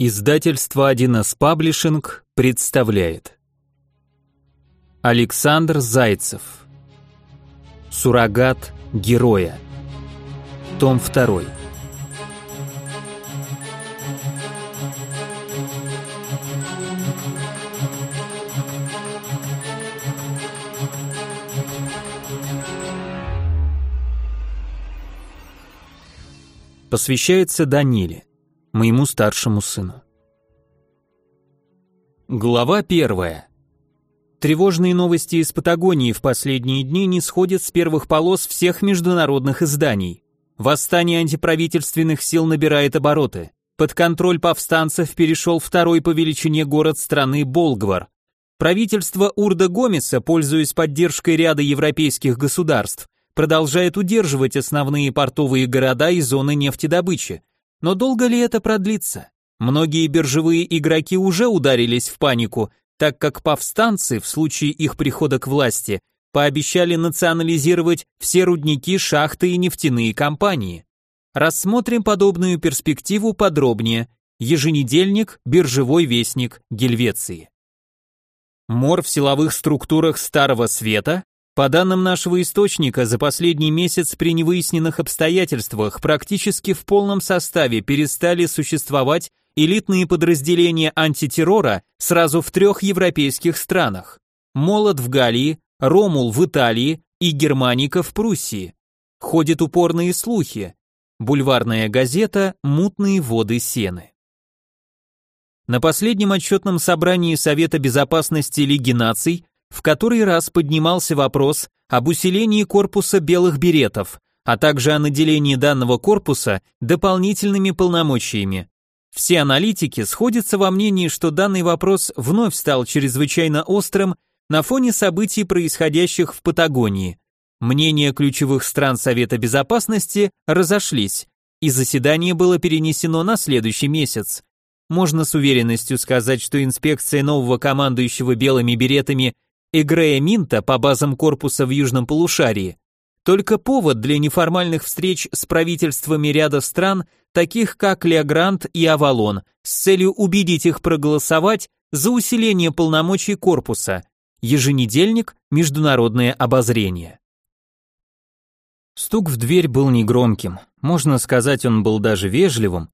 Издательство 1С Паблишинг представляет. Александр Зайцев. Суррогат героя. Том 2 Посвящается Даниле моему старшему сыну. Глава первая. Тревожные новости из Патагонии в последние дни не сходят с первых полос всех международных изданий. Восстание антиправительственных сил набирает обороты. Под контроль повстанцев перешел второй по величине город страны Болгвар. Правительство Урда Гомеса, пользуясь поддержкой ряда европейских государств, продолжает удерживать основные портовые города и зоны нефтедобычи, но долго ли это продлится? Многие биржевые игроки уже ударились в панику, так как повстанцы в случае их прихода к власти пообещали национализировать все рудники, шахты и нефтяные компании. Рассмотрим подобную перспективу подробнее. Еженедельник, биржевой вестник Гельвеции. Мор в силовых структурах Старого Света по данным нашего источника, за последний месяц при невыясненных обстоятельствах практически в полном составе перестали существовать элитные подразделения антитеррора сразу в трех европейских странах. Молот в Галлии, Ромул в Италии и Германика в Пруссии. Ходят упорные слухи. Бульварная газета «Мутные воды Сены». На последнем отчетном собрании Совета Безопасности Лиги наций в который раз поднимался вопрос об усилении корпуса белых беретов, а также о наделении данного корпуса дополнительными полномочиями. Все аналитики сходятся во мнении, что данный вопрос вновь стал чрезвычайно острым на фоне событий, происходящих в Патагонии. Мнения ключевых стран Совета Безопасности разошлись, и заседание было перенесено на следующий месяц. Можно с уверенностью сказать, что инспекция нового командующего белыми беретами Эгрея Минта по базам корпуса в южном полушарии только повод для неформальных встреч с правительствами ряда стран, таких как Леогрант и Авалон, с целью убедить их проголосовать за усиление полномочий корпуса. Еженедельник Международное обозрение. Стук в дверь был негромким, можно сказать, он был даже вежливым,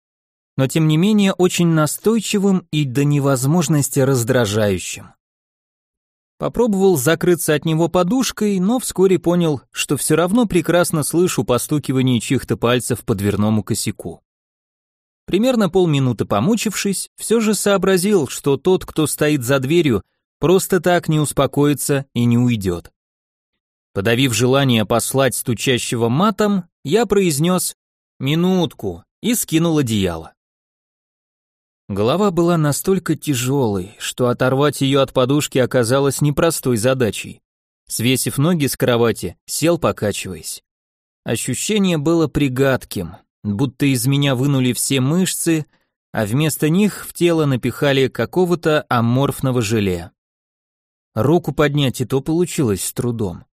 но тем не менее очень настойчивым и до невозможности раздражающим. Попробовал закрыться от него подушкой, но вскоре понял, что все равно прекрасно слышу постукивание чьих-то пальцев по дверному косяку. Примерно полминуты помучившись, все же сообразил, что тот, кто стоит за дверью, просто так не успокоится и не уйдет. Подавив желание послать стучащего матом, я произнес «минутку» и скинул одеяло. Голова была настолько тяжелой, что оторвать ее от подушки оказалось непростой задачей. Свесив ноги с кровати, сел покачиваясь. Ощущение было пригадким, будто из меня вынули все мышцы, а вместо них в тело напихали какого-то аморфного желе. Руку поднять и то получилось с трудом.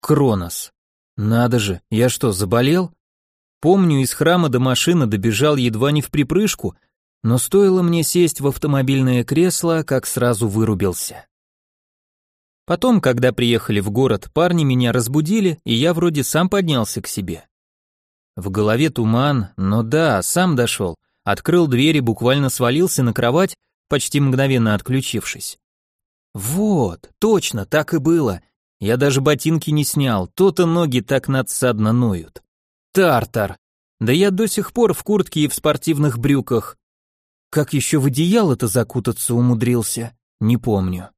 Кронос. Надо же, я что, заболел? Помню, из храма до машины добежал едва не в припрыжку, но стоило мне сесть в автомобильное кресло, как сразу вырубился. Потом, когда приехали в город, парни меня разбудили, и я вроде сам поднялся к себе. В голове туман, но да, сам дошел, открыл дверь и буквально свалился на кровать, почти мгновенно отключившись. Вот, точно, так и было. Я даже ботинки не снял, то-то ноги так надсадно ноют. Тартар! Да я до сих пор в куртке и в спортивных брюках, как еще в одеяло-то закутаться умудрился, не помню.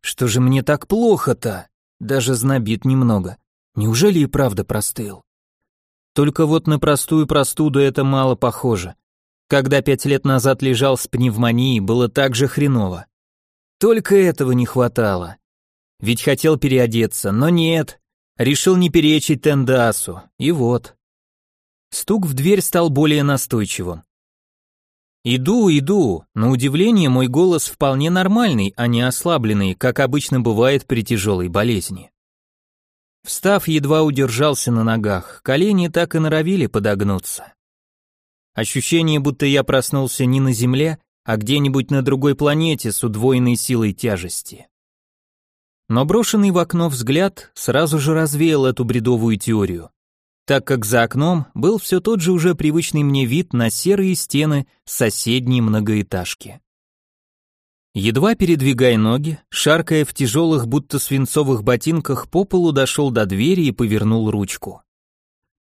Что же мне так плохо-то? Даже знобит немного. Неужели и правда простыл? Только вот на простую простуду это мало похоже. Когда пять лет назад лежал с пневмонией, было так же хреново. Только этого не хватало. Ведь хотел переодеться, но нет. Решил не перечить Тендасу, и вот. Стук в дверь стал более настойчивым. Иду, иду. На удивление мой голос вполне нормальный, а не ослабленный, как обычно бывает при тяжелой болезни. Встав, едва удержался на ногах, колени так и норовили подогнуться. ощущение, будто я проснулся не на Земле, а где-нибудь на другой планете с удвоенной силой тяжести. Но брошенный в окно взгляд сразу же развеял эту бредовую теорию, так как за окном был все тот же уже привычный мне вид на серые стены соседней многоэтажки. Едва передвигая ноги, шаркая в тяжелых, будто свинцовых ботинках, по полу дошел до двери и повернул ручку.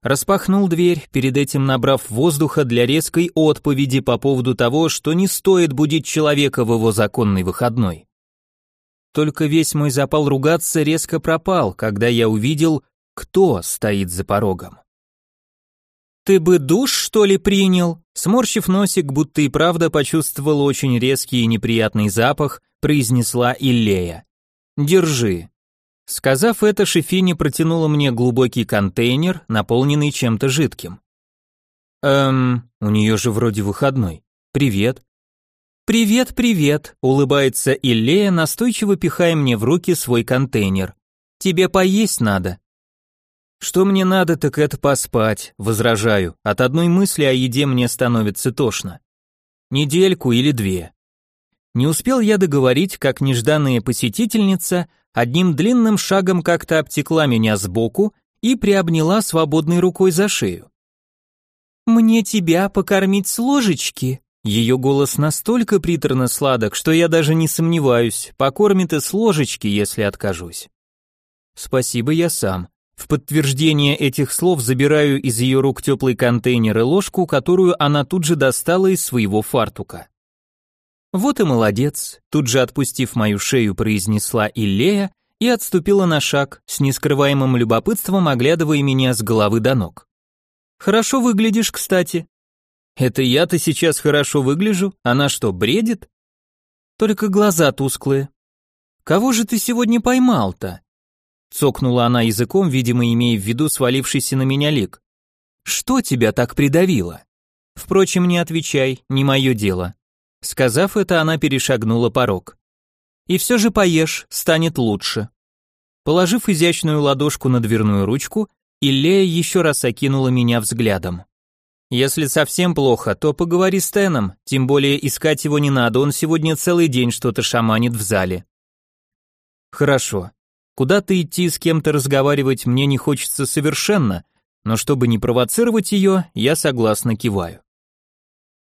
Распахнул дверь, перед этим набрав воздуха для резкой отповеди по поводу того, что не стоит будить человека в его законный выходной. Только весь мой запал ругаться резко пропал, когда я увидел, кто стоит за порогом. «Ты бы душ, что ли, принял?» Сморщив носик, будто и правда почувствовал очень резкий и неприятный запах, произнесла Иллея. «Держи». Сказав это, Шефини протянула мне глубокий контейнер, наполненный чем-то жидким. «Эм, у нее же вроде выходной. Привет». «Привет, привет», — улыбается Иллея, настойчиво пихая мне в руки свой контейнер. «Тебе поесть надо». «Что мне надо, так это поспать», — возражаю. От одной мысли о еде мне становится тошно. Недельку или две. Не успел я договорить, как нежданная посетительница одним длинным шагом как-то обтекла меня сбоку и приобняла свободной рукой за шею. «Мне тебя покормить с ложечки», ее голос настолько приторно сладок, что я даже не сомневаюсь, покормит и с ложечки, если откажусь. Спасибо, я сам. В подтверждение этих слов забираю из ее рук теплый контейнер и ложку, которую она тут же достала из своего фартука. Вот и молодец, тут же отпустив мою шею, произнесла Иллея и отступила на шаг, с нескрываемым любопытством оглядывая меня с головы до ног. Хорошо выглядишь, кстати. Это я-то сейчас хорошо выгляжу? Она что, бредит? Только глаза тусклые. Кого же ты сегодня поймал-то? Цокнула она языком, видимо, имея в виду свалившийся на меня лик. Что тебя так придавило? Впрочем, не отвечай, не мое дело. Сказав это, она перешагнула порог. И все же поешь, станет лучше. Положив изящную ладошку на дверную ручку, Иллея еще раз окинула меня взглядом. Если совсем плохо, то поговори с Теном, тем более искать его не надо, он сегодня целый день что-то шаманит в зале. Хорошо. Куда-то идти с кем-то разговаривать мне не хочется совершенно, но чтобы не провоцировать ее, я согласно киваю.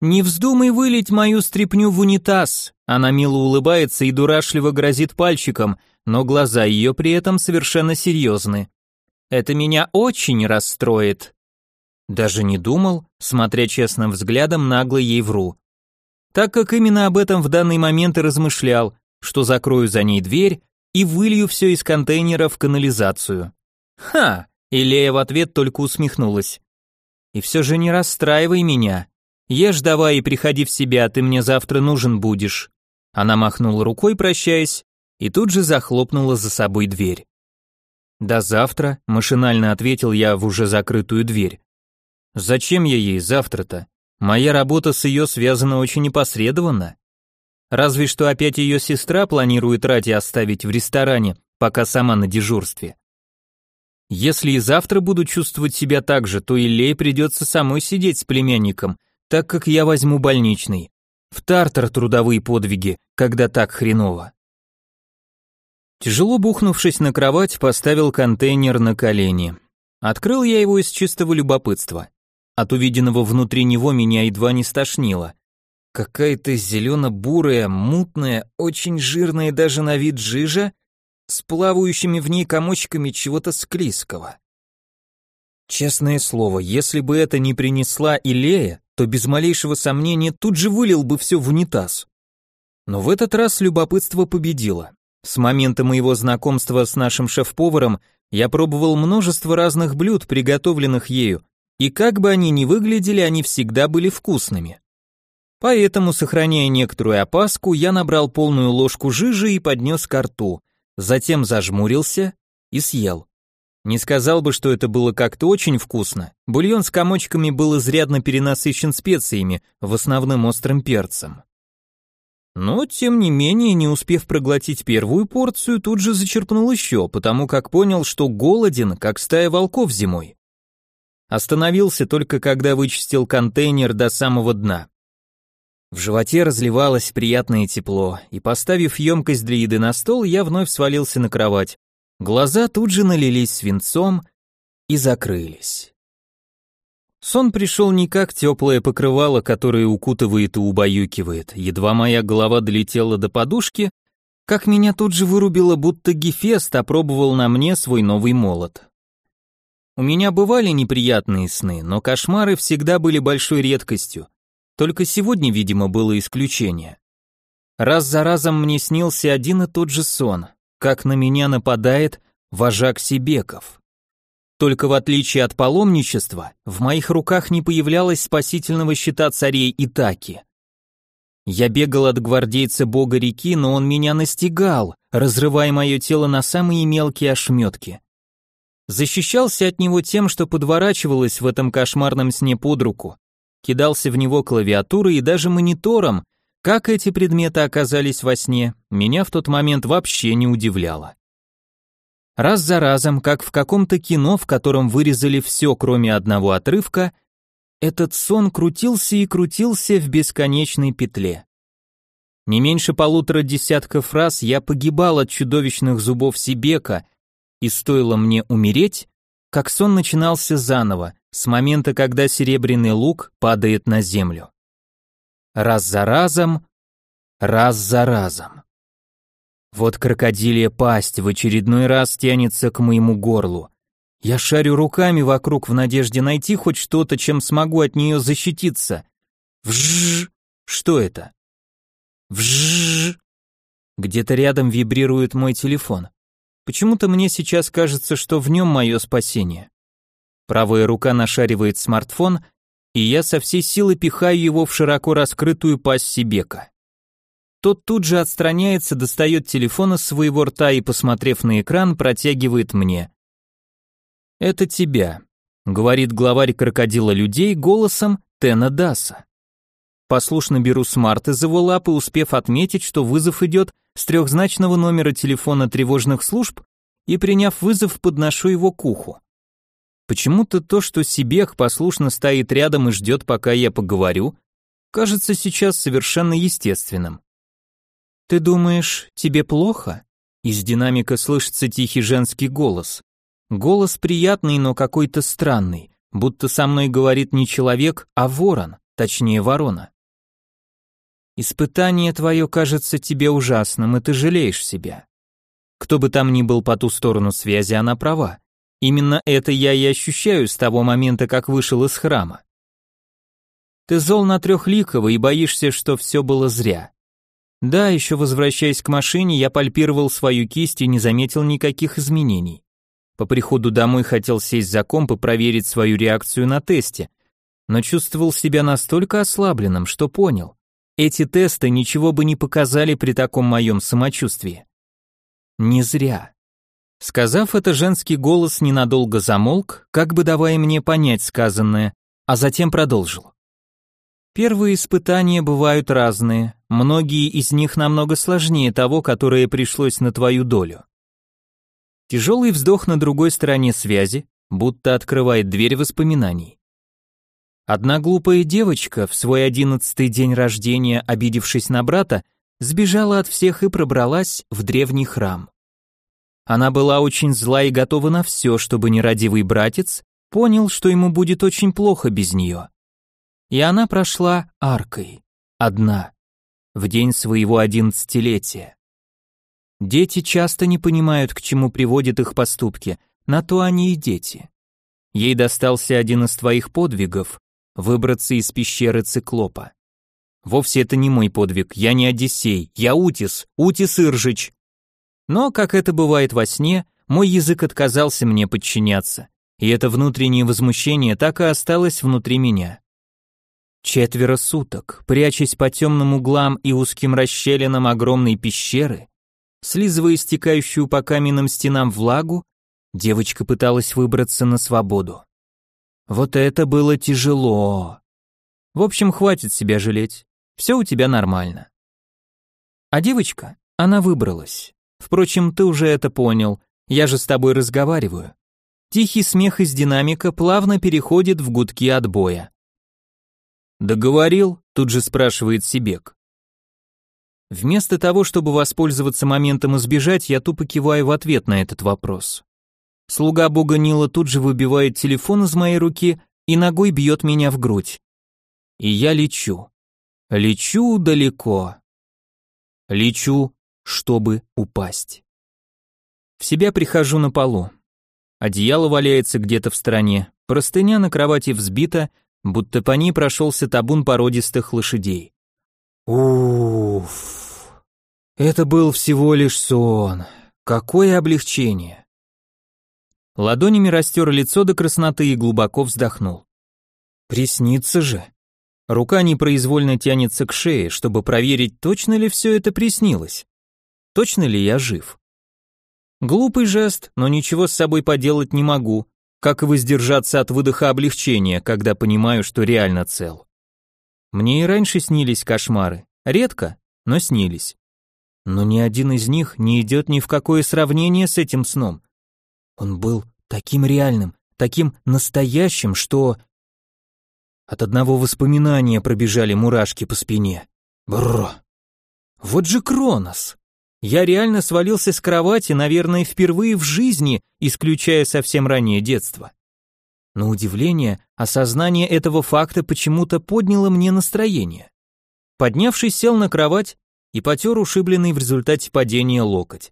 «Не вздумай вылить мою стряпню в унитаз!» Она мило улыбается и дурашливо грозит пальчиком, но глаза ее при этом совершенно серьезны. «Это меня очень расстроит!» Даже не думал, смотря честным взглядом, нагло ей вру. Так как именно об этом в данный момент и размышлял, что закрою за ней дверь и вылью все из контейнера в канализацию. Ха! Илея в ответ только усмехнулась. И все же не расстраивай меня. Ешь давай и приходи в себя, ты мне завтра нужен будешь. Она махнула рукой, прощаясь, и тут же захлопнула за собой дверь. До завтра, машинально ответил я в уже закрытую дверь. Зачем я ей завтра-то? Моя работа с ее связана очень непосредованно. Разве что опять ее сестра планирует Рати оставить в ресторане, пока сама на дежурстве. Если и завтра буду чувствовать себя так же, то Иллей придется самой сидеть с племянником, так как я возьму больничный. В тартар трудовые подвиги, когда так хреново. Тяжело бухнувшись на кровать, поставил контейнер на колени. Открыл я его из чистого любопытства. От увиденного внутри него меня едва не стошнило. Какая-то зелено-бурая, мутная, очень жирная даже на вид жижа с плавающими в ней комочками чего-то склизкого. Честное слово, если бы это не принесла Илея, то без малейшего сомнения тут же вылил бы все в унитаз. Но в этот раз любопытство победило. С момента моего знакомства с нашим шеф-поваром я пробовал множество разных блюд, приготовленных ею, и как бы они ни выглядели, они всегда были вкусными. Поэтому, сохраняя некоторую опаску, я набрал полную ложку жижи и поднес ко рту, затем зажмурился и съел. Не сказал бы, что это было как-то очень вкусно. Бульон с комочками был изрядно перенасыщен специями, в основном острым перцем. Но, тем не менее, не успев проглотить первую порцию, тут же зачерпнул еще, потому как понял, что голоден, как стая волков зимой. Остановился только когда вычистил контейнер до самого дна. В животе разливалось приятное тепло, и поставив емкость для еды на стол, я вновь свалился на кровать. Глаза тут же налились свинцом и закрылись. Сон пришел не как теплое покрывало, которое укутывает и убаюкивает. Едва моя голова долетела до подушки, как меня тут же вырубило, будто Гефест опробовал на мне свой новый молот. У меня бывали неприятные сны, но кошмары всегда были большой редкостью. Только сегодня, видимо, было исключение. Раз за разом мне снился один и тот же сон, как на меня нападает вожак Сибеков. Только в отличие от паломничества, в моих руках не появлялось спасительного щита царей Итаки. Я бегал от гвардейца бога реки, но он меня настигал, разрывая мое тело на самые мелкие ошметки. Защищался от него тем, что подворачивалось в этом кошмарном сне под руку, кидался в него клавиатурой и даже монитором, как эти предметы оказались во сне, меня в тот момент вообще не удивляло. Раз за разом, как в каком-то кино, в котором вырезали все, кроме одного отрывка, этот сон крутился и крутился в бесконечной петле. Не меньше полутора десятков раз я погибал от чудовищных зубов Сибека, и стоило мне умереть, как сон начинался заново, с момента, когда серебряный лук падает на землю. Раз за разом, раз за разом. Вот крокодилья пасть в очередной раз тянется к моему горлу. Я шарю руками вокруг в надежде найти хоть что-то, чем смогу от нее защититься. Вжжж! Что это? Вжжж! Где-то рядом вибрирует мой телефон. Почему-то мне сейчас кажется, что в нем мое спасение. Правая рука нашаривает смартфон, и я со всей силы пихаю его в широко раскрытую пасть Себека. Тот тут же отстраняется, достает телефон из своего рта и, посмотрев на экран, протягивает мне. «Это тебя», — говорит главарь крокодилолюдей голосом Тена Даса. Послушно беру смарт из его лапы, успев отметить, что вызов идет с трехзначного номера телефона тревожных служб, и, приняв вызов, подношу его к уху. Почему-то то, что Сибех послушно стоит рядом и ждет, пока я поговорю, кажется сейчас совершенно естественным. «Ты думаешь, тебе плохо?» Из динамика слышится тихий женский голос. Голос приятный, но какой-то странный, будто со мной говорит не человек, а ворон, точнее ворона. Испытание твое кажется тебе ужасным, и ты жалеешь себя. Кто бы там ни был по ту сторону связи, она права. Именно это я и ощущаю с того момента, как вышел из храма. Ты зол на трехликого и боишься, что все было зря. Да, еще возвращаясь к машине, я пальпировал свою кисть и не заметил никаких изменений. По приходу домой хотел сесть за комп и проверить свою реакцию на тесте, но чувствовал себя настолько ослабленным, что понял. Эти тесты ничего бы не показали при таком моем самочувствии. Не зря. Сказав это, женский голос ненадолго замолк, как бы давая мне понять сказанное, а затем продолжил. Первые испытания бывают разные, многие из них намного сложнее того, которое пришлось на твою долю. Тяжелый вздох на другой стороне связи, будто открывает дверь воспоминаний. Одна глупая девочка в свой одиннадцатый день рождения, обидевшись на брата, сбежала от всех и пробралась в древний храм. Она была очень зла и готова на все, чтобы нерадивый братец понял, что ему будет очень плохо без нее. И она прошла аркой, одна, в день своего одиннадцатилетия. Дети часто не понимают, к чему приводят их поступки, на то они и дети. Ей достался один из твоих подвигов — выбраться из пещеры циклопа. Вовсе это не мой подвиг, я не Одиссей, я Утис, Утис Иржич. Но, как это бывает во сне, мой язык отказался мне подчиняться, и это внутреннее возмущение так и осталось внутри меня. Четверо суток, прячась по темным углам и узким расщелинам огромной пещеры, Слизывая стекающую по каменным стенам влагу, девочка пыталась выбраться на свободу. Вот это было тяжело. В общем, хватит себя жалеть. Все у тебя нормально. А девочка, она выбралась. Впрочем, ты уже это понял. Я же с тобой разговариваю. Тихий смех из динамика плавно переходит в гудки отбоя. «Договорил?» – тут же спрашивает Сибек. Вместо того, чтобы воспользоваться моментом и сбежать, я тупо киваю в ответ на этот вопрос. Слуга бога Нила тут же выбивает телефон из моей руки и ногой бьет меня в грудь. И я лечу. Лечу далеко. Лечу, чтобы упасть. В себя прихожу на полу. Одеяло валяется где-то в стороне, простыня на кровати взбита, будто по ней прошелся табун породистых лошадей. Уф. Это был всего лишь сон. Какое облегчение. Ладонями растер лицо до красноты и глубоко вздохнул. Приснится же. Рука непроизвольно тянется к шее, чтобы проверить, точно ли все это приснилось. Точно ли я жив? Глупый жест, но ничего с собой поделать не могу, как и воздержаться от выдоха облегчения, когда понимаю, что реально цел. Мне и раньше снились кошмары, редко, но снились. Но ни один из них не идет ни в какое сравнение с этим сном. Он был таким реальным, таким настоящим, что... От одного воспоминания пробежали мурашки по спине. Бррр. Вот же Кронос. Я реально свалился с кровати, наверное, впервые в жизни, исключая совсем раннее детство. На удивление, осознание этого факта почему-то подняло мне настроение. Поднявшись, сел на кровать и потер ушибленный в результате падения локоть.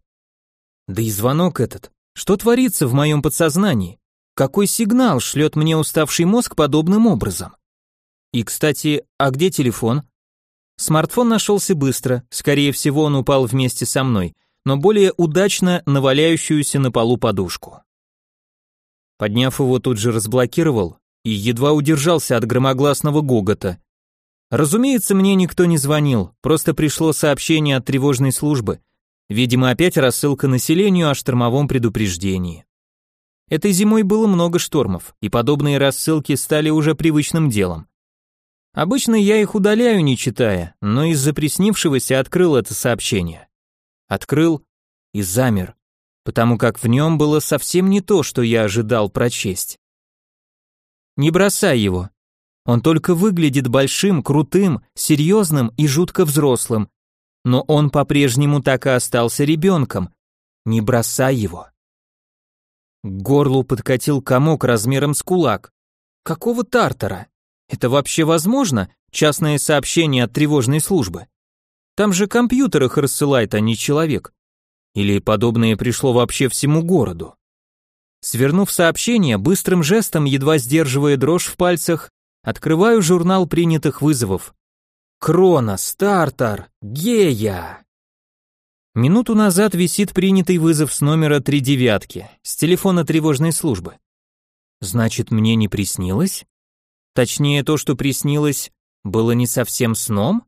Да и звонок этот, что творится в моем подсознании? Какой сигнал шлет мне уставший мозг подобным образом? И, кстати, а где телефон? Смартфон нашелся быстро, скорее всего, он упал вместе со мной, но более удачно на валяющуюся на полу подушку. Подняв его, тут же разблокировал и едва удержался от громогласного гогота. Разумеется, мне никто не звонил, просто пришло сообщение от тревожной службы – Видимо, опять рассылка населению о штормовом предупреждении. Этой зимой было много штормов, и подобные рассылки стали уже привычным делом. Обычно я их удаляю, не читая, но из-за приснившегося открыл это сообщение. Открыл и замер, потому как в нем было совсем не то, что я ожидал прочесть. Не бросай его. Он только выглядит большим, крутым, серьезным и жутко взрослым, но он по-прежнему так и остался ребенком. Не бросай его. К горлу подкатил комок размером с кулак. Какого тартара? Это вообще возможно? Частное сообщение от тревожной службы. Там же компьютер их рассылает, а не человек. Или подобное пришло вообще всему городу. Свернув сообщение, быстрым жестом, едва сдерживая дрожь в пальцах, открываю журнал принятых вызовов. Крона, Стартер, Гея. Минуту назад висит принятый вызов с номера три девятки, с телефона тревожной службы. Значит, мне не приснилось? Точнее, то, что приснилось, было не совсем сном?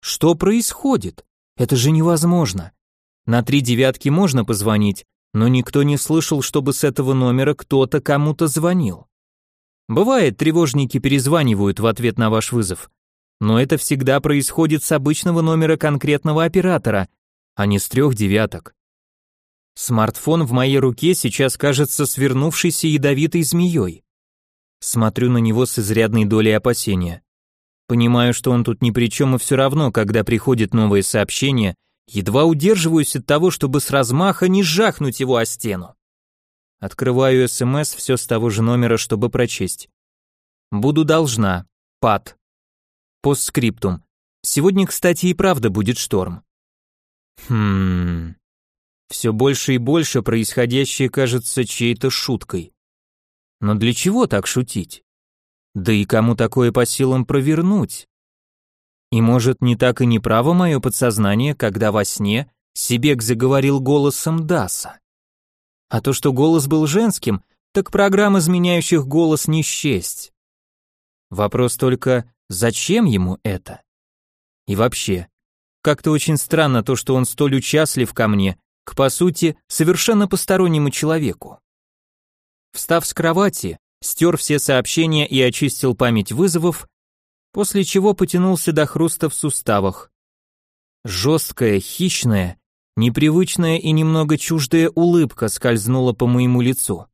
Что происходит? Это же невозможно. На три девятки можно позвонить, но никто не слышал, чтобы с этого номера кто-то кому-то звонил. Бывает, тревожники перезванивают в ответ на ваш вызов, но это всегда происходит с обычного номера конкретного оператора, а не с трех девяток. Смартфон в моей руке сейчас кажется свернувшейся ядовитой змеей. Смотрю на него с изрядной долей опасения. Понимаю, что он тут ни при чем и все равно, когда приходит новое сообщение, едва удерживаюсь от того, чтобы с размаха не жахнуть его о стену. Открываю СМС все с того же номера, чтобы прочесть. Буду должна. Пат. Постскриптум. Сегодня, кстати, и правда будет шторм. Хм. Все больше и больше происходящее кажется чьей-то шуткой. Но для чего так шутить? Да и кому такое по силам провернуть? И может, не так и не право мое подсознание, когда во сне Сибек заговорил голосом Даса. А то, что голос был женским, так программ, изменяющих голос, не счесть. Вопрос только, Зачем ему это? И вообще, как-то очень странно то, что он столь участлив ко мне, к, по сути, совершенно постороннему человеку. Встав с кровати, стер все сообщения и очистил память вызовов, после чего потянулся до хруста в суставах. Жесткая, хищная, непривычная и немного чуждая улыбка скользнула по моему лицу.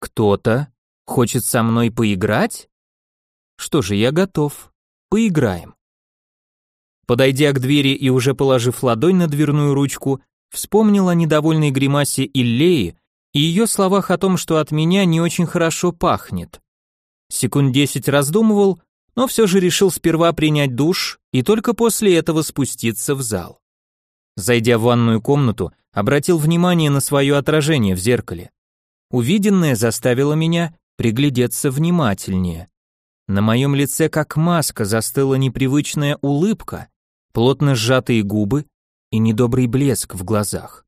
Кто-то хочет со мной поиграть? Что же, я готов. Поиграем. Подойдя к двери и уже положив ладонь на дверную ручку, вспомнил о недовольной гримасе Иллеи и ее словах о том, что от меня не очень хорошо пахнет. Секунд десять раздумывал, но все же решил сперва принять душ и только после этого спуститься в зал. Зайдя в ванную комнату, обратил внимание на свое отражение в зеркале. Увиденное заставило меня приглядеться внимательнее. На моем лице как маска застыла непривычная улыбка, плотно сжатые губы и недобрый блеск в глазах.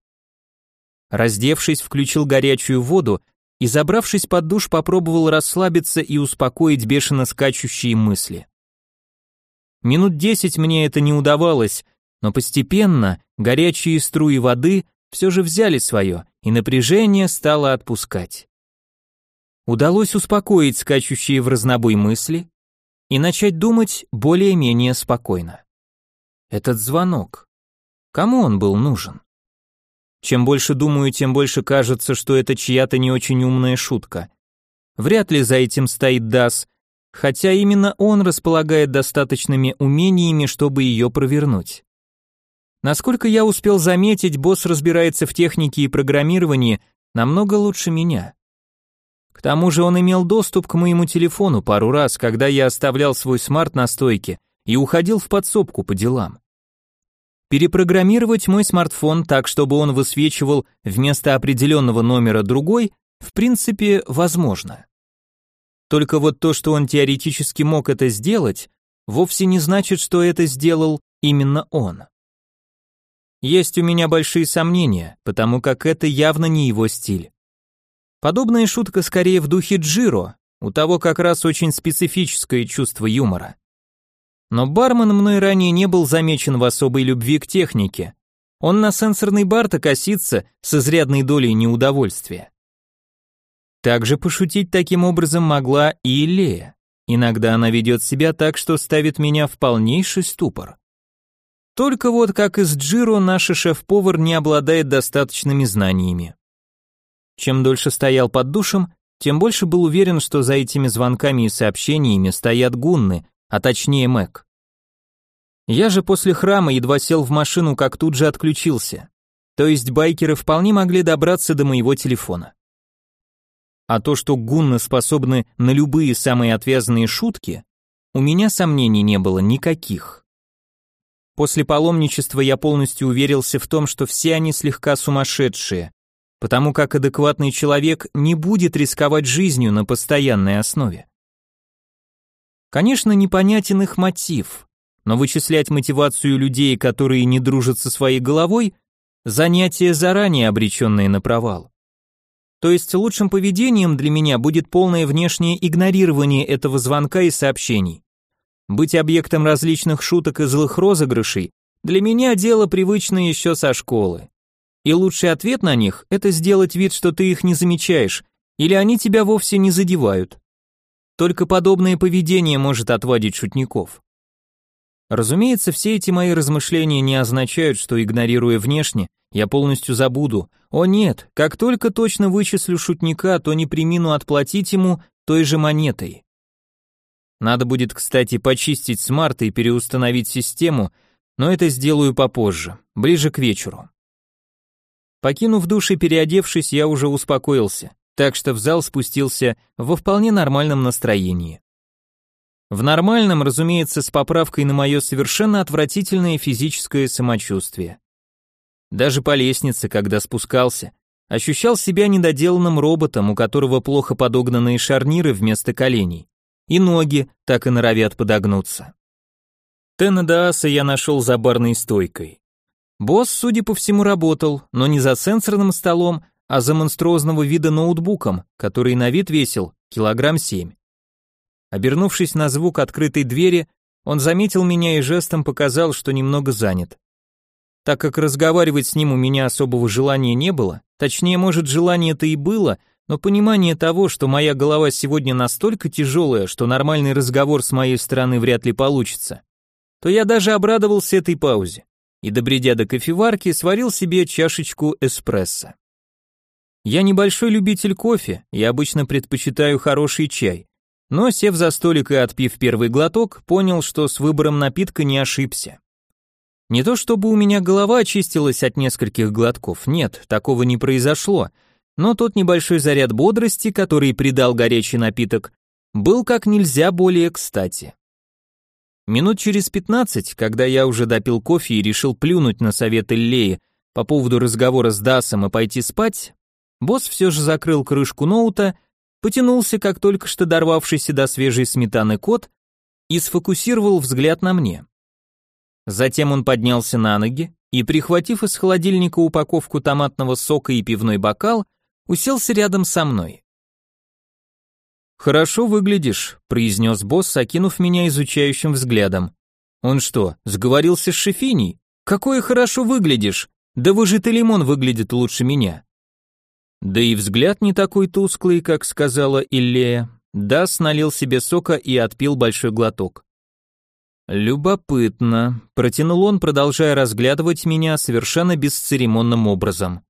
Раздевшись, включил горячую воду и, забравшись под душ, попробовал расслабиться и успокоить бешено скачущие мысли. Минут десять мне это не удавалось, но постепенно горячие струи воды все же взяли свое, и напряжение стало отпускать. Удалось успокоить скачущие в разнобой мысли и начать думать более-менее спокойно. Этот звонок. Кому он был нужен? Чем больше думаю, тем больше кажется, что это чья-то не очень умная шутка. Вряд ли за этим стоит Дас, хотя именно он располагает достаточными умениями, чтобы ее провернуть. Насколько я успел заметить, босс разбирается в технике и программировании намного лучше меня. К тому же он имел доступ к моему телефону пару раз, когда я оставлял свой смарт на стойке и уходил в подсобку по делам. Перепрограммировать мой смартфон так, чтобы он высвечивал вместо определенного номера другой, в принципе, возможно. Только вот то, что он теоретически мог это сделать, вовсе не значит, что это сделал именно он. Есть у меня большие сомнения, потому как это явно не его стиль. Подобная шутка скорее в духе Джиро, у того как раз очень специфическое чувство юмора. Но бармен мной ранее не был замечен в особой любви к технике. Он на сенсорный бар-то косится с изрядной долей неудовольствия. Также пошутить таким образом могла и Илея. Иногда она ведет себя так, что ставит меня в полнейший ступор. Только вот как из Джиро наш шеф-повар не обладает достаточными знаниями. Чем дольше стоял под душем, тем больше был уверен, что за этими звонками и сообщениями стоят гунны, а точнее Мэг. Я же после храма едва сел в машину, как тут же отключился. То есть байкеры вполне могли добраться до моего телефона. А то, что гунны способны на любые самые отвязанные шутки, у меня сомнений не было никаких. После паломничества я полностью уверился в том, что все они слегка сумасшедшие, потому как адекватный человек не будет рисковать жизнью на постоянной основе. Конечно, непонятен их мотив, но вычислять мотивацию людей, которые не дружат со своей головой, занятие заранее обреченное на провал. То есть лучшим поведением для меня будет полное внешнее игнорирование этого звонка и сообщений. Быть объектом различных шуток и злых розыгрышей для меня дело привычное еще со школы. И лучший ответ на них – это сделать вид, что ты их не замечаешь, или они тебя вовсе не задевают. Только подобное поведение может отвадить шутников. Разумеется, все эти мои размышления не означают, что, игнорируя внешне, я полностью забуду. О нет, как только точно вычислю шутника, то не примину отплатить ему той же монетой. Надо будет, кстати, почистить смарт и переустановить систему, но это сделаю попозже, ближе к вечеру. Покинув душ и переодевшись, я уже успокоился, так что в зал спустился во вполне нормальном настроении. В нормальном, разумеется, с поправкой на мое совершенно отвратительное физическое самочувствие. Даже по лестнице, когда спускался, ощущал себя недоделанным роботом, у которого плохо подогнанные шарниры вместо коленей и ноги так и норовят подогнуться. Тена Дааса я нашел за барной стойкой. Босс, судя по всему, работал, но не за сенсорным столом, а за монструозного вида ноутбуком, который на вид весил килограмм семь. Обернувшись на звук открытой двери, он заметил меня и жестом показал, что немного занят. Так как разговаривать с ним у меня особого желания не было, точнее, может, желание-то и было, но понимание того, что моя голова сегодня настолько тяжелая, что нормальный разговор с моей стороны вряд ли получится, то я даже обрадовался этой паузе и, добредя до кофеварки, сварил себе чашечку эспрессо. Я небольшой любитель кофе и обычно предпочитаю хороший чай, но, сев за столик и отпив первый глоток, понял, что с выбором напитка не ошибся. Не то чтобы у меня голова очистилась от нескольких глотков, нет, такого не произошло, но тот небольшой заряд бодрости, который придал горячий напиток, был как нельзя более кстати. Минут через пятнадцать, когда я уже допил кофе и решил плюнуть на совет Иллеи по поводу разговора с Дасом и пойти спать, босс все же закрыл крышку ноута, потянулся, как только что дорвавшийся до свежей сметаны кот, и сфокусировал взгляд на мне. Затем он поднялся на ноги и, прихватив из холодильника упаковку томатного сока и пивной бокал, уселся рядом со мной. «Хорошо выглядишь», — произнес босс, окинув меня изучающим взглядом. «Он что, сговорился с Шефиней? Какое хорошо выглядишь! Да выжатый лимон выглядит лучше меня». Да и взгляд не такой тусклый, как сказала Иллея. Дас налил себе сока и отпил большой глоток. «Любопытно», — протянул он, продолжая разглядывать меня совершенно бесцеремонным образом.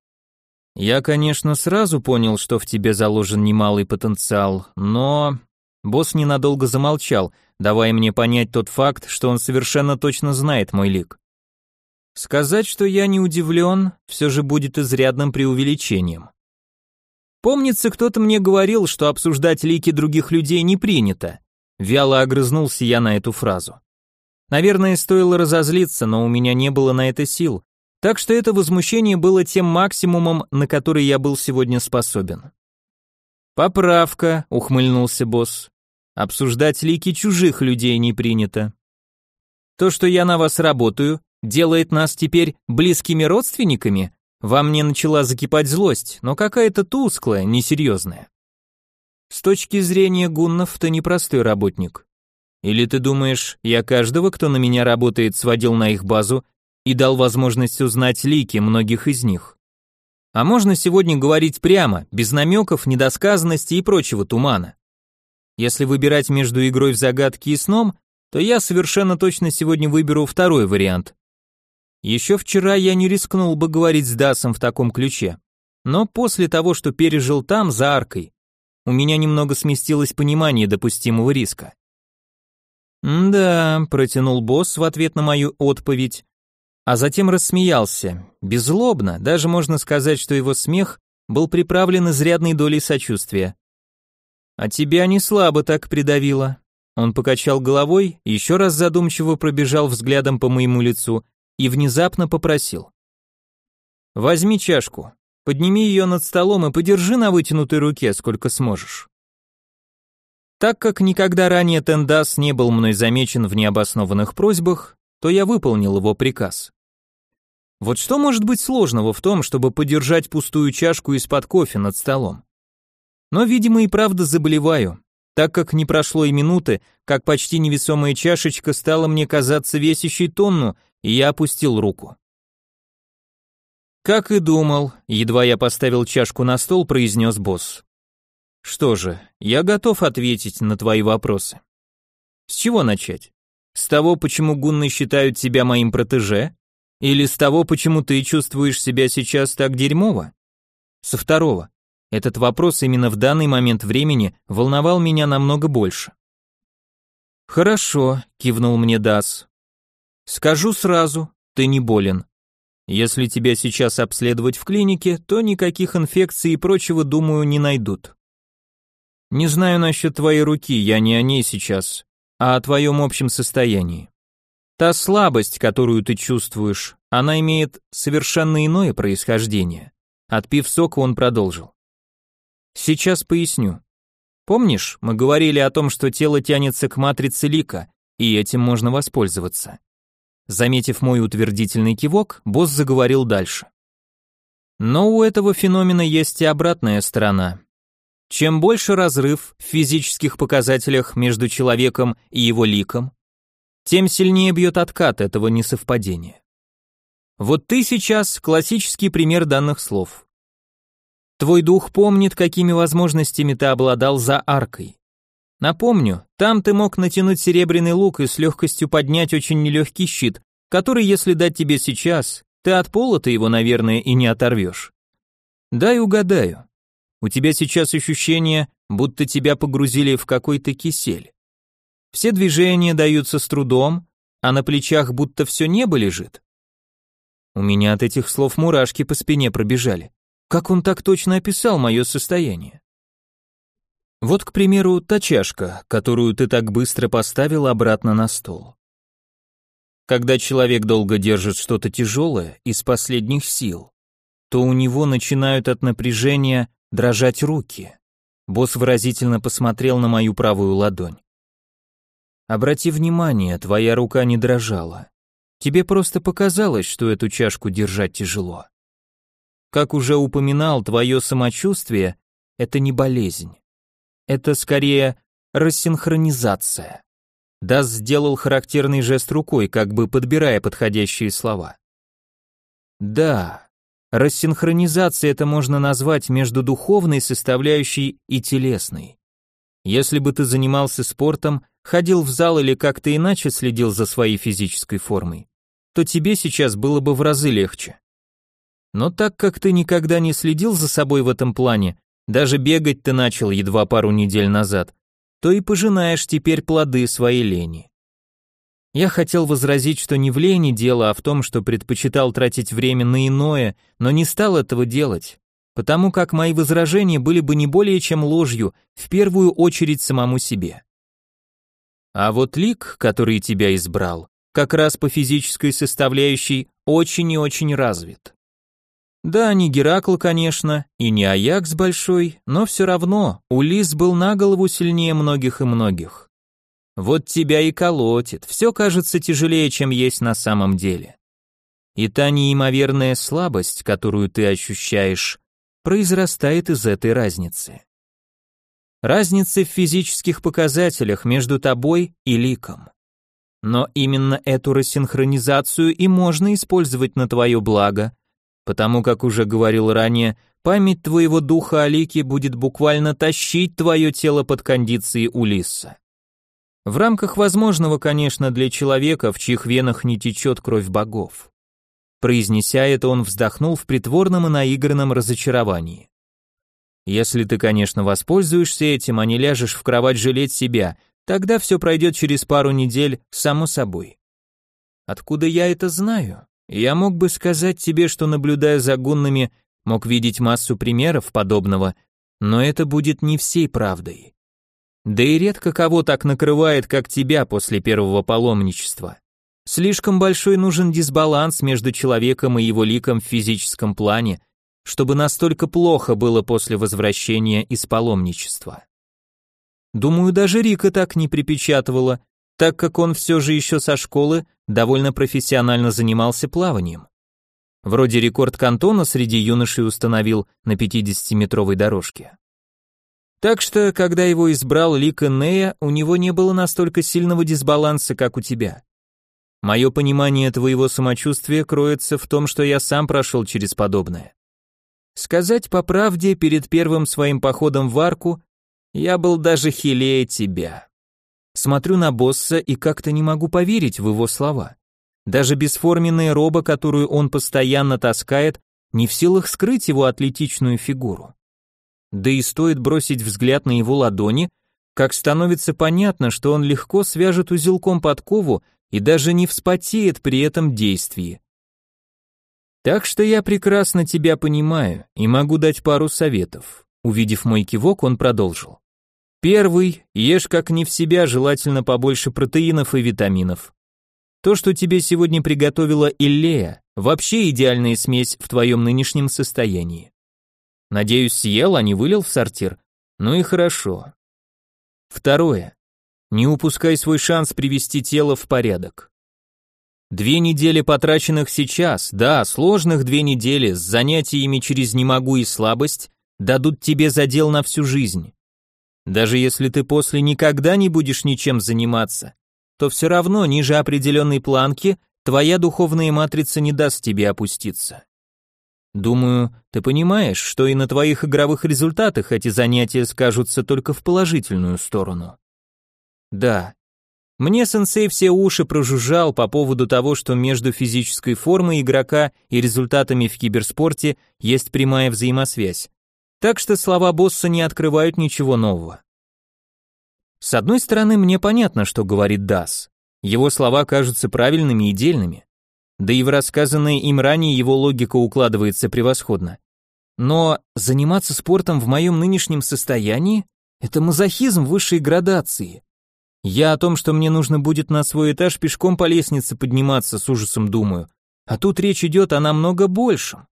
Я, конечно, сразу понял, что в тебе заложен немалый потенциал, но... Босс ненадолго замолчал, давая мне понять тот факт, что он совершенно точно знает мой лик. Сказать, что я не удивлен, все же будет изрядным преувеличением. Помнится, кто-то мне говорил, что обсуждать лики других людей не принято. Вяло огрызнулся я на эту фразу. Наверное, стоило разозлиться, но у меня не было на это сил. Так что это возмущение было тем максимумом, на который я был сегодня способен. «Поправка», — ухмыльнулся босс. «Обсуждать лики чужих людей не принято. То, что я на вас работаю, делает нас теперь близкими родственниками?» Во мне начала закипать злость, но какая-то тусклая, несерьезная. С точки зрения гуннов, ты непростой работник. Или ты думаешь, я каждого, кто на меня работает, сводил на их базу и дал возможность узнать лики многих из них. А можно сегодня говорить прямо, без намеков, недосказанности и прочего тумана. Если выбирать между игрой в загадки и сном, то я совершенно точно сегодня выберу второй вариант. Еще вчера я не рискнул бы говорить с Дасом в таком ключе, но после того, что пережил там, за аркой, у меня немного сместилось понимание допустимого риска. «Да», — протянул босс в ответ на мою отповедь, а затем рассмеялся, беззлобно, даже можно сказать, что его смех был приправлен изрядной долей сочувствия. «А тебя не слабо так придавило». Он покачал головой, еще раз задумчиво пробежал взглядом по моему лицу и внезапно попросил. «Возьми чашку, подними ее над столом и подержи на вытянутой руке, сколько сможешь». Так как никогда ранее Тендас не был мной замечен в необоснованных просьбах, то я выполнил его приказ. Вот что может быть сложного в том, чтобы подержать пустую чашку из-под кофе над столом? Но, видимо, и правда заболеваю, так как не прошло и минуты, как почти невесомая чашечка стала мне казаться весящей тонну, и я опустил руку. Как и думал, едва я поставил чашку на стол, произнес босс. Что же, я готов ответить на твои вопросы. С чего начать? С того, почему гунны считают себя моим протеже? Или с того, почему ты чувствуешь себя сейчас так дерьмово? Со второго. Этот вопрос именно в данный момент времени волновал меня намного больше. Хорошо, кивнул мне Дас. Скажу сразу, ты не болен. Если тебя сейчас обследовать в клинике, то никаких инфекций и прочего, думаю, не найдут. Не знаю насчет твоей руки, я не о ней сейчас, а о твоем общем состоянии. Та слабость, которую ты чувствуешь, она имеет совершенно иное происхождение. Отпив сока, он продолжил. Сейчас поясню. Помнишь, мы говорили о том, что тело тянется к матрице лика, и этим можно воспользоваться. Заметив мой утвердительный кивок, босс заговорил дальше. Но у этого феномена есть и обратная сторона. Чем больше разрыв в физических показателях между человеком и его ликом, тем сильнее бьет откат этого несовпадения. Вот ты сейчас классический пример данных слов. Твой дух помнит, какими возможностями ты обладал за аркой. Напомню, там ты мог натянуть серебряный лук и с легкостью поднять очень нелегкий щит, который, если дать тебе сейчас, ты от пола-то его, наверное, и не оторвешь. Дай угадаю. У тебя сейчас ощущение, будто тебя погрузили в какой-то кисель. Все движения даются с трудом, а на плечах будто все небо лежит. У меня от этих слов мурашки по спине пробежали. Как он так точно описал мое состояние? Вот, к примеру, та чашка, которую ты так быстро поставил обратно на стол. Когда человек долго держит что-то тяжелое из последних сил, то у него начинают от напряжения дрожать руки. Босс выразительно посмотрел на мою правую ладонь. Обрати внимание, твоя рука не дрожала. Тебе просто показалось, что эту чашку держать тяжело. Как уже упоминал, твое самочувствие – это не болезнь. Это скорее рассинхронизация. Дас сделал характерный жест рукой, как бы подбирая подходящие слова. Да, рассинхронизация это можно назвать между духовной составляющей и телесной. Если бы ты занимался спортом, ходил в зал или как-то иначе следил за своей физической формой, то тебе сейчас было бы в разы легче. Но так как ты никогда не следил за собой в этом плане, даже бегать ты начал едва пару недель назад, то и пожинаешь теперь плоды своей лени. Я хотел возразить, что не в лени дело, а в том, что предпочитал тратить время на иное, но не стал этого делать, потому как мои возражения были бы не более чем ложью, в первую очередь самому себе. А вот лик, который тебя избрал, как раз по физической составляющей очень и очень развит. Да, не Геракл, конечно, и не Аякс большой, но все равно Улис был на голову сильнее многих и многих. Вот тебя и колотит, все кажется тяжелее, чем есть на самом деле. И та неимоверная слабость, которую ты ощущаешь, произрастает из этой разницы. Разницы в физических показателях между тобой и ликом. Но именно эту рассинхронизацию и можно использовать на твое благо, потому как уже говорил ранее, память твоего духа о лике будет буквально тащить твое тело под кондиции Улисса. В рамках возможного, конечно, для человека, в чьих венах не течет кровь богов. Произнеся это, он вздохнул в притворном и наигранном разочаровании. Если ты, конечно, воспользуешься этим, а не ляжешь в кровать жалеть себя, тогда все пройдет через пару недель само собой. Откуда я это знаю? Я мог бы сказать тебе, что наблюдая за гуннами, мог видеть массу примеров подобного, но это будет не всей правдой. Да и редко кого так накрывает, как тебя после первого паломничества. Слишком большой нужен дисбаланс между человеком и его ликом в физическом плане, чтобы настолько плохо было после возвращения из паломничества. Думаю, даже Рика так не припечатывала, так как он все же еще со школы довольно профессионально занимался плаванием. Вроде рекорд кантона среди юношей установил на 50-метровой дорожке. Так что, когда его избрал Лика Нея, у него не было настолько сильного дисбаланса, как у тебя. Мое понимание твоего самочувствия кроется в том, что я сам прошел через подобное. Сказать по правде, перед первым своим походом в арку я был даже хилее тебя. Смотрю на босса и как-то не могу поверить в его слова. Даже бесформенная роба, которую он постоянно таскает, не в силах скрыть его атлетичную фигуру. Да и стоит бросить взгляд на его ладони, как становится понятно, что он легко свяжет узелком подкову и даже не вспотеет при этом действии. Так что я прекрасно тебя понимаю и могу дать пару советов. Увидев мой кивок, он продолжил. Первый, ешь как не в себя, желательно побольше протеинов и витаминов. То, что тебе сегодня приготовила Иллея, вообще идеальная смесь в твоем нынешнем состоянии. Надеюсь, съел, а не вылил в сортир. Ну и хорошо. Второе. Не упускай свой шанс привести тело в порядок. Две недели потраченных сейчас, да, сложных две недели с занятиями через «не могу» и слабость дадут тебе задел на всю жизнь. Даже если ты после никогда не будешь ничем заниматься, то все равно ниже определенной планки твоя духовная матрица не даст тебе опуститься. Думаю, ты понимаешь, что и на твоих игровых результатах эти занятия скажутся только в положительную сторону. Да, Мне сенсей все уши прожужжал по поводу того, что между физической формой игрока и результатами в киберспорте есть прямая взаимосвязь. Так что слова босса не открывают ничего нового. С одной стороны, мне понятно, что говорит Дас. Его слова кажутся правильными и дельными. Да и в рассказанное им ранее его логика укладывается превосходно. Но заниматься спортом в моем нынешнем состоянии – это мазохизм высшей градации. Я о том, что мне нужно будет на свой этаж пешком по лестнице подниматься, с ужасом думаю. А тут речь идет о намного большем.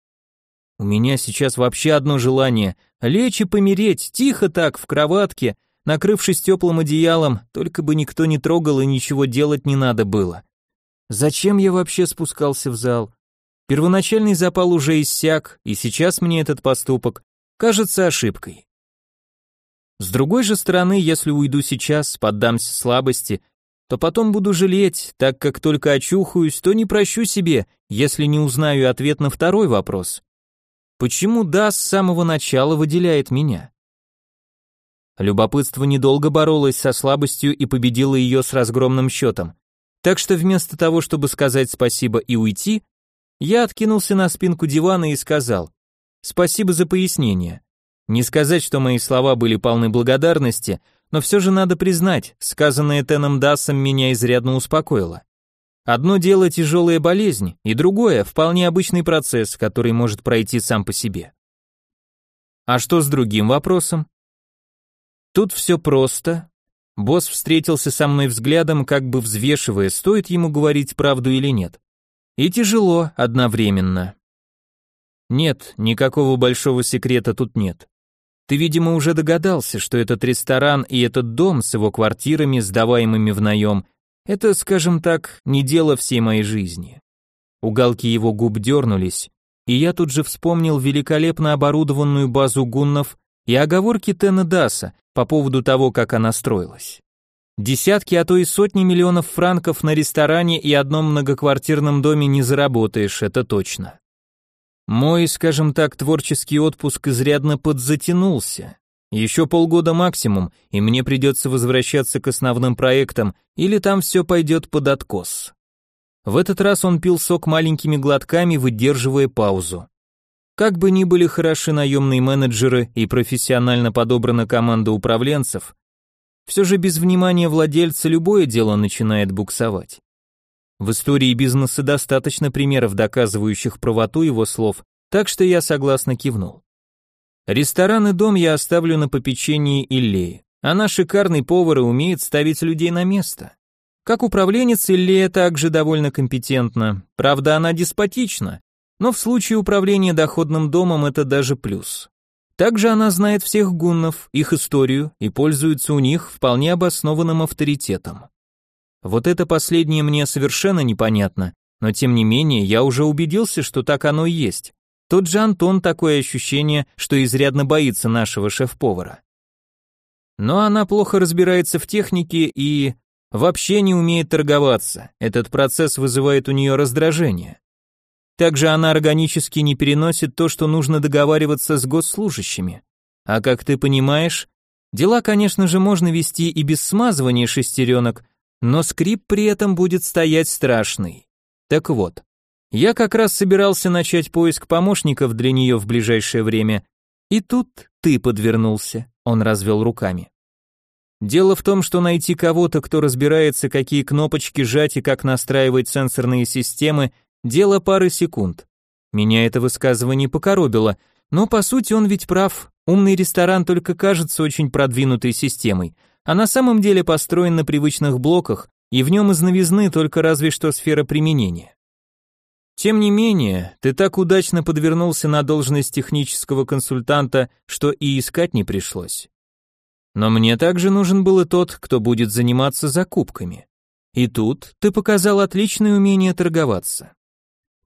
У меня сейчас вообще одно желание – лечь и помереть, тихо так, в кроватке, накрывшись теплым одеялом, только бы никто не трогал и ничего делать не надо было. Зачем я вообще спускался в зал? Первоначальный запал уже иссяк, и сейчас мне этот поступок кажется ошибкой. С другой же стороны, если уйду сейчас, поддамся слабости, то потом буду жалеть, так как только очухаюсь, то не прощу себе, если не узнаю ответ на второй вопрос. Почему Да с самого начала выделяет меня? Любопытство недолго боролось со слабостью и победило ее с разгромным счетом. Так что вместо того, чтобы сказать спасибо и уйти, я откинулся на спинку дивана и сказал «Спасибо за пояснение». Не сказать, что мои слова были полны благодарности, но все же надо признать, сказанное Теном Дасом меня изрядно успокоило. Одно дело тяжелая болезнь, и другое вполне обычный процесс, который может пройти сам по себе. А что с другим вопросом? Тут все просто. Босс встретился со мной взглядом, как бы взвешивая, стоит ему говорить правду или нет. И тяжело одновременно. Нет, никакого большого секрета тут нет. Ты, видимо, уже догадался, что этот ресторан и этот дом с его квартирами, сдаваемыми в наем, это, скажем так, не дело всей моей жизни. Уголки его губ дернулись, и я тут же вспомнил великолепно оборудованную базу гуннов и оговорки Тена Даса по поводу того, как она строилась. Десятки, а то и сотни миллионов франков на ресторане и одном многоквартирном доме не заработаешь, это точно. Мой, скажем так, творческий отпуск изрядно подзатянулся. Еще полгода максимум, и мне придется возвращаться к основным проектам, или там все пойдет под откос. В этот раз он пил сок маленькими глотками, выдерживая паузу. Как бы ни были хороши наемные менеджеры и профессионально подобрана команда управленцев, все же без внимания владельца любое дело начинает буксовать. В истории бизнеса достаточно примеров, доказывающих правоту его слов, так что я согласно кивнул. Ресторан и дом я оставлю на попечении Иллеи. Она шикарный повар и умеет ставить людей на место. Как управленец Иллея также довольно компетентна, правда она деспотична, но в случае управления доходным домом это даже плюс. Также она знает всех гуннов, их историю и пользуется у них вполне обоснованным авторитетом. Вот это последнее мне совершенно непонятно, но тем не менее я уже убедился, что так оно и есть. Тот же Антон такое ощущение, что изрядно боится нашего шеф-повара. Но она плохо разбирается в технике и вообще не умеет торговаться. Этот процесс вызывает у нее раздражение. Также она органически не переносит то, что нужно договариваться с госслужащими. А как ты понимаешь, дела, конечно же, можно вести и без смазывания шестеренок, но скрип при этом будет стоять страшный. Так вот, я как раз собирался начать поиск помощников для нее в ближайшее время, и тут ты подвернулся, он развел руками. Дело в том, что найти кого-то, кто разбирается, какие кнопочки жать и как настраивать сенсорные системы, Дело пары секунд. Меня это высказывание покоробило, но по сути он ведь прав. Умный ресторан только кажется очень продвинутой системой, а на самом деле построен на привычных блоках, и в нем из новизны только разве что сфера применения. Тем не менее, ты так удачно подвернулся на должность технического консультанта, что и искать не пришлось. Но мне также нужен был и тот, кто будет заниматься закупками. И тут ты показал отличное умение торговаться.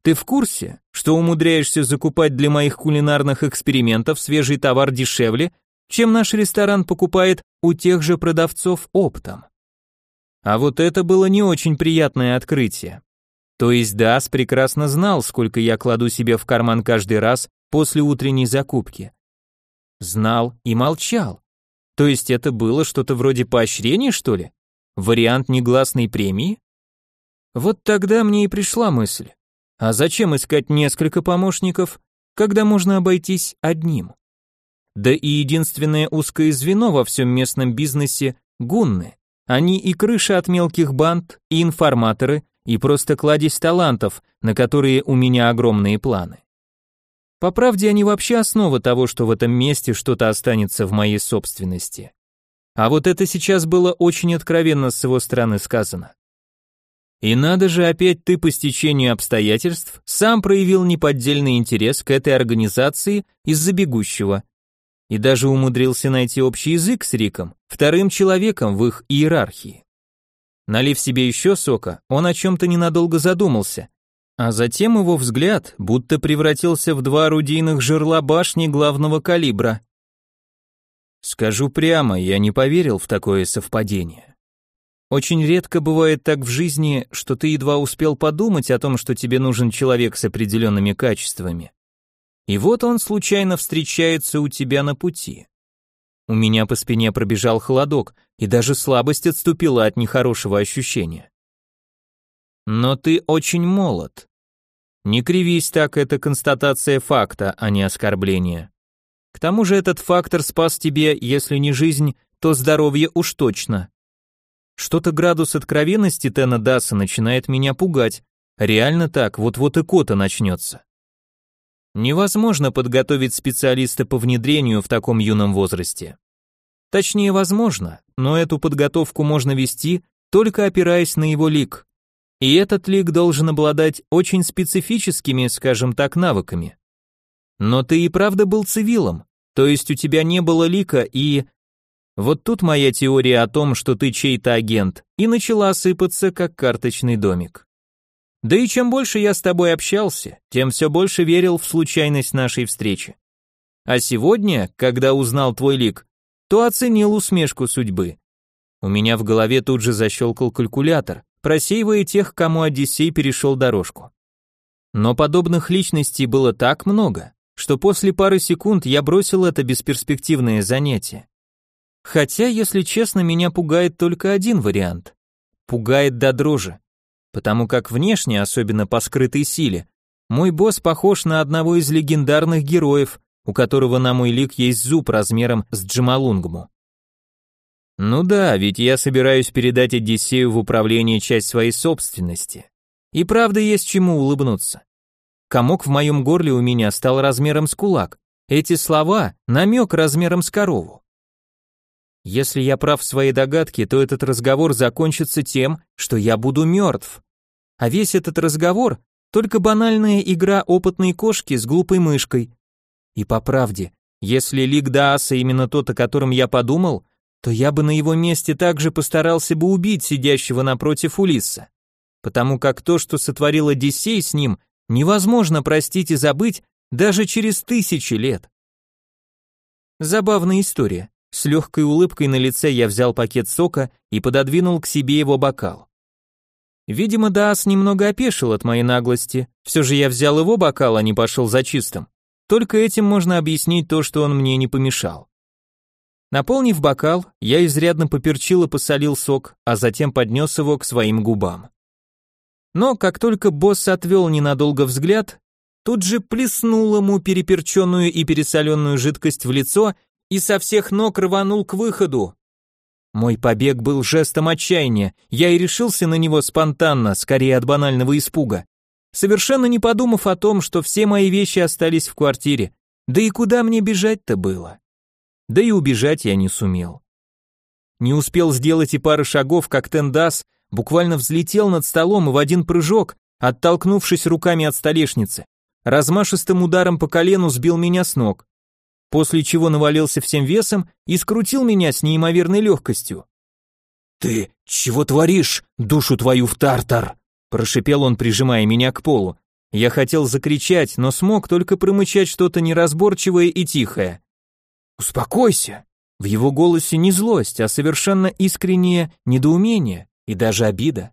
Ты в курсе, что умудряешься закупать для моих кулинарных экспериментов свежий товар дешевле, чем наш ресторан покупает у тех же продавцов оптом? А вот это было не очень приятное открытие. То есть Дас прекрасно знал, сколько я кладу себе в карман каждый раз после утренней закупки. Знал и молчал. То есть это было что-то вроде поощрения, что ли? Вариант негласной премии? Вот тогда мне и пришла мысль. А зачем искать несколько помощников, когда можно обойтись одним? Да и единственное узкое звено во всем местном бизнесе – гунны. Они и крыша от мелких банд, и информаторы, и просто кладезь талантов, на которые у меня огромные планы. По правде, они вообще основа того, что в этом месте что-то останется в моей собственности. А вот это сейчас было очень откровенно с его стороны сказано. И надо же опять ты по стечению обстоятельств сам проявил неподдельный интерес к этой организации из-за бегущего. И даже умудрился найти общий язык с Риком, вторым человеком в их иерархии. Налив себе еще сока, он о чем-то ненадолго задумался, а затем его взгляд будто превратился в два орудийных жерла башни главного калибра. Скажу прямо, я не поверил в такое совпадение. Очень редко бывает так в жизни, что ты едва успел подумать о том, что тебе нужен человек с определенными качествами. И вот он случайно встречается у тебя на пути. У меня по спине пробежал холодок, и даже слабость отступила от нехорошего ощущения. Но ты очень молод. Не кривись так, это констатация факта, а не оскорбление. К тому же этот фактор спас тебе, если не жизнь, то здоровье уж точно. Что-то градус откровенности Тена Даса начинает меня пугать. Реально так, вот-вот и кота начнется. Невозможно подготовить специалиста по внедрению в таком юном возрасте. Точнее, возможно, но эту подготовку можно вести, только опираясь на его лик. И этот лик должен обладать очень специфическими, скажем так, навыками. Но ты и правда был цивилом, то есть у тебя не было лика и... Вот тут моя теория о том, что ты чей-то агент, и начала сыпаться, как карточный домик. Да и чем больше я с тобой общался, тем все больше верил в случайность нашей встречи. А сегодня, когда узнал твой лик, то оценил усмешку судьбы. У меня в голове тут же защелкал калькулятор, просеивая тех, кому Одиссей перешел дорожку. Но подобных личностей было так много, что после пары секунд я бросил это бесперспективное занятие. Хотя, если честно, меня пугает только один вариант. Пугает до дрожи. Потому как внешне, особенно по скрытой силе, мой босс похож на одного из легендарных героев, у которого на мой лик есть зуб размером с Джамалунгму. Ну да, ведь я собираюсь передать Одиссею в управление часть своей собственности. И правда есть чему улыбнуться. Комок в моем горле у меня стал размером с кулак. Эти слова — намек размером с корову. Если я прав в своей догадке, то этот разговор закончится тем, что я буду мертв. А весь этот разговор — только банальная игра опытной кошки с глупой мышкой. И по правде, если Лик Дааса именно тот, о котором я подумал, то я бы на его месте также постарался бы убить сидящего напротив Улисса. Потому как то, что сотворил Одиссей с ним, невозможно простить и забыть даже через тысячи лет. Забавная история. С легкой улыбкой на лице я взял пакет сока и пододвинул к себе его бокал. Видимо, Даас немного опешил от моей наглости, все же я взял его бокал, а не пошел за чистым. Только этим можно объяснить то, что он мне не помешал. Наполнив бокал, я изрядно поперчил и посолил сок, а затем поднес его к своим губам. Но как только босс отвел ненадолго взгляд, тут же плеснул ему переперченную и пересоленную жидкость в лицо и со всех ног рванул к выходу. Мой побег был жестом отчаяния, я и решился на него спонтанно, скорее от банального испуга. Совершенно не подумав о том, что все мои вещи остались в квартире, да и куда мне бежать-то было да и убежать я не сумел. Не успел сделать и пары шагов, как Тендас буквально взлетел над столом и в один прыжок, оттолкнувшись руками от столешницы, размашистым ударом по колену сбил меня с ног, после чего навалился всем весом и скрутил меня с неимоверной легкостью. «Ты чего творишь, душу твою в тартар?» прошипел он, прижимая меня к полу. Я хотел закричать, но смог только промычать что-то неразборчивое и тихое. «Успокойся!» В его голосе не злость, а совершенно искреннее недоумение и даже обида.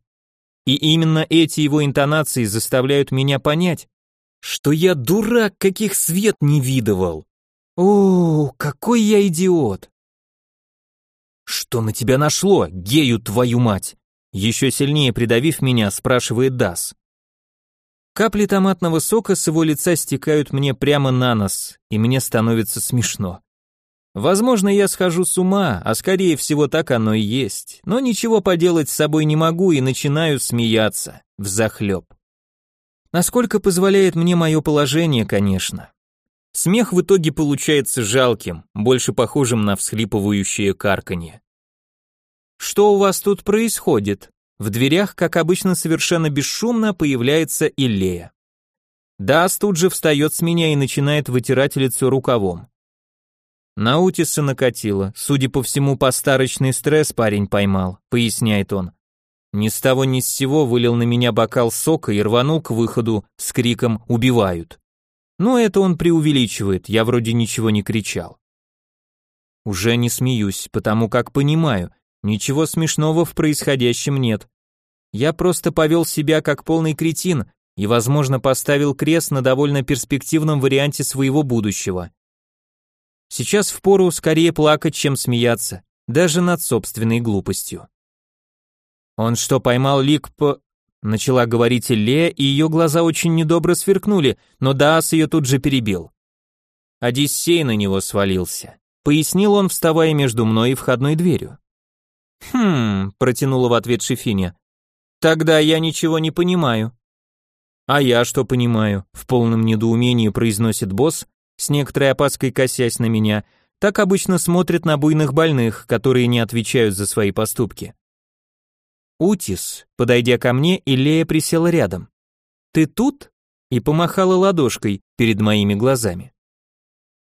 И именно эти его интонации заставляют меня понять, что я дурак, каких свет не видывал. О, какой я идиот! Что на тебя нашло, гею твою мать? Еще сильнее придавив меня, спрашивает Дас. Капли томатного сока с его лица стекают мне прямо на нос, и мне становится смешно. Возможно, я схожу с ума, а скорее всего так оно и есть, но ничего поделать с собой не могу и начинаю смеяться, взахлеб. Насколько позволяет мне мое положение, конечно. Смех в итоге получается жалким, больше похожим на всхлипывающее карканье. «Что у вас тут происходит?» В дверях, как обычно, совершенно бесшумно появляется Иллея. Дас тут же встает с меня и начинает вытирать лицо рукавом. На Утиса накатило, судя по всему, постарочный стресс парень поймал, поясняет он. Ни с того ни с сего вылил на меня бокал сока и рванул к выходу с криком «Убивают!». Но это он преувеличивает, я вроде ничего не кричал. Уже не смеюсь, потому как понимаю, ничего смешного в происходящем нет. Я просто повел себя как полный кретин и, возможно, поставил крест на довольно перспективном варианте своего будущего. Сейчас впору скорее плакать, чем смеяться, даже над собственной глупостью. Он что, поймал лик по... Начала говорить Лея, и ее глаза очень недобро сверкнули, но Даас ее тут же перебил. Одиссей на него свалился. Пояснил он, вставая между мной и входной дверью. «Хм», — протянула в ответ Шефиня. «Тогда я ничего не понимаю». «А я что понимаю?» — в полном недоумении произносит босс, с некоторой опаской косясь на меня, так обычно смотрят на буйных больных, которые не отвечают за свои поступки. Утис, подойдя ко мне, Илея присела рядом. «Ты тут?» и помахала ладошкой перед моими глазами.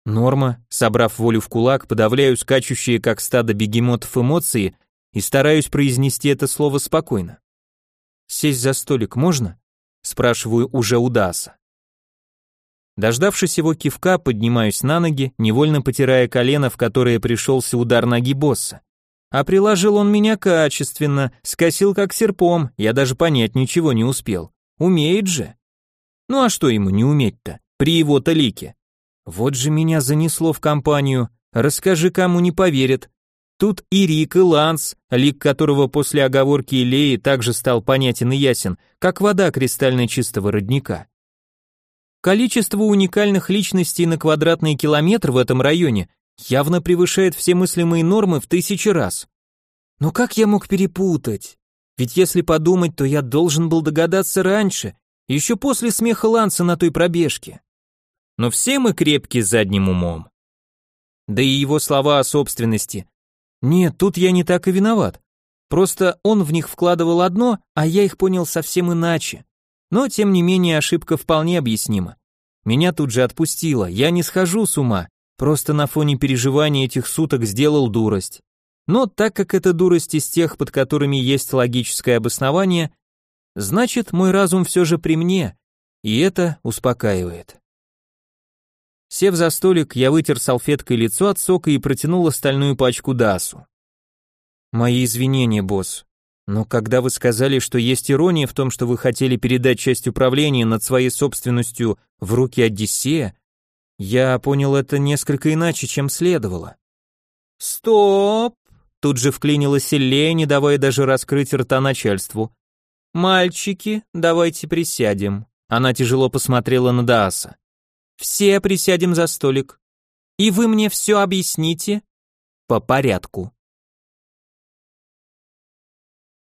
Норма, собрав волю в кулак, подавляю скачущие как стадо бегемотов эмоции и стараюсь произнести это слово спокойно. «Сесть за столик можно?» спрашиваю уже у Даса. Дождавшись его кивка, поднимаюсь на ноги, невольно потирая колено, в которое пришелся удар ноги босса. А приложил он меня качественно, скосил как серпом, я даже понять ничего не успел. Умеет же. Ну а что ему не уметь-то, при его-то лике? Вот же меня занесло в компанию, расскажи, кому не поверят. Тут и Рик, и Ланс, лик которого после оговорки Илеи также стал понятен и ясен, как вода кристально чистого родника. Количество уникальных личностей на квадратный километр в этом районе явно превышает все мыслимые нормы в тысячи раз. Но как я мог перепутать? Ведь если подумать, то я должен был догадаться раньше, еще после смеха Ланса на той пробежке. Но все мы крепки задним умом. Да и его слова о собственности. Нет, тут я не так и виноват. Просто он в них вкладывал одно, а я их понял совсем иначе. Но, тем не менее, ошибка вполне объяснима. Меня тут же отпустило, я не схожу с ума, просто на фоне переживаний этих суток сделал дурость. Но так как это дурость из тех, под которыми есть логическое обоснование, значит, мой разум все же при мне, и это успокаивает. Сев за столик, я вытер салфеткой лицо от сока и протянул остальную пачку Дасу. «Мои извинения, босс. Но когда вы сказали, что есть ирония в том, что вы хотели передать часть управления над своей собственностью в руки Одиссея, я понял это несколько иначе, чем следовало. Стоп! Тут же вклинилась Селлея, не давая даже раскрыть рта начальству. Мальчики, давайте присядем. Она тяжело посмотрела на Дааса. Все присядем за столик. И вы мне все объясните по порядку.